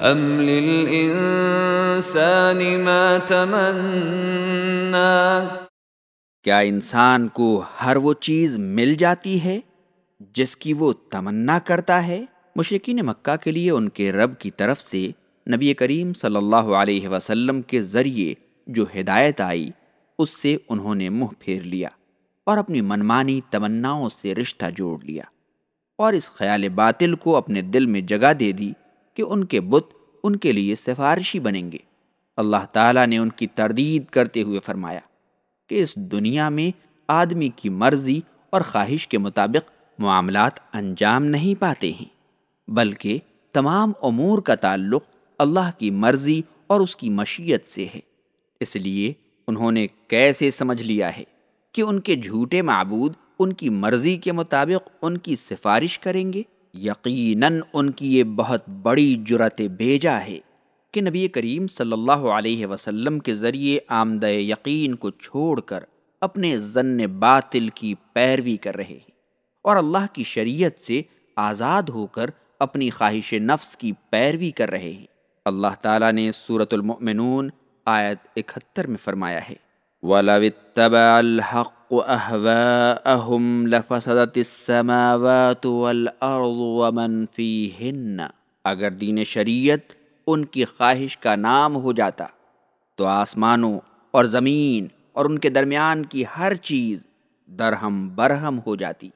ام للانسان ما تمنا کیا انسان کو ہر وہ چیز مل جاتی ہے جس کی وہ تمنا کرتا ہے؟ مشرقین مکہ کے لیے ان کے رب کی طرف سے نبی کریم صلی اللہ علیہ وسلم کے ذریعے جو ہدایت آئی، اس سے انہوں نے منہ پھیر لیا اور اپنی منمانی تمناؤں سے رشتہ جوڑ لیا اور اس خیال باطل کو اپنے دل میں جگہ دے دی کہ ان کے بت ان کے لیے سفارشی بنیں گے۔ اللہ تعالیٰ نے ان کی تردید کرتے ہوئے فرمایا کہ اس دنیا میں آدمی کی مرضی اور خواہش کے مطابق معاملات انجام نہیں پاتے ہیں، بلکہ تمام امور کا تعلق اللہ کی مرضی اور اس کی مشیت سے ہے۔ اس لیے انہوں نے کیسے سمجھ لیا ہے کہ ان کے جھوٹے معبود ان کی مرضی کے مطابق ان کی سفارش کریں گے؟ یقیناً ان کی یہ بہت بڑی جرت بھیجا ہے کہ نبی کریم صلی اللہ علیہ وسلم کے ذریعے آمد یقین کو چھوڑ کر اپنے ضن باطل کی پیروی کر رہے ہیں اور اللہ کی شریعت سے آزاد ہو کر اپنی خواہش نفس کی پیروی کر رہے ہیں۔ اللہ تعالیٰ نے صورت المؤمنون آیت اکہتر میں فرمایا ہے، وَلَوِ اتَّبَعَ الحق أَهْوَاءَهُمْ لفسدت السماوات وَالْأَرْضُ ومن فيهن۔ اگر دین شریعت ان کی خواہش کا نام ہو جاتا، تو آسمانوں اور زمین اور ان کے درمیان کی ہر چیز درہم برہم ہو جاتی۔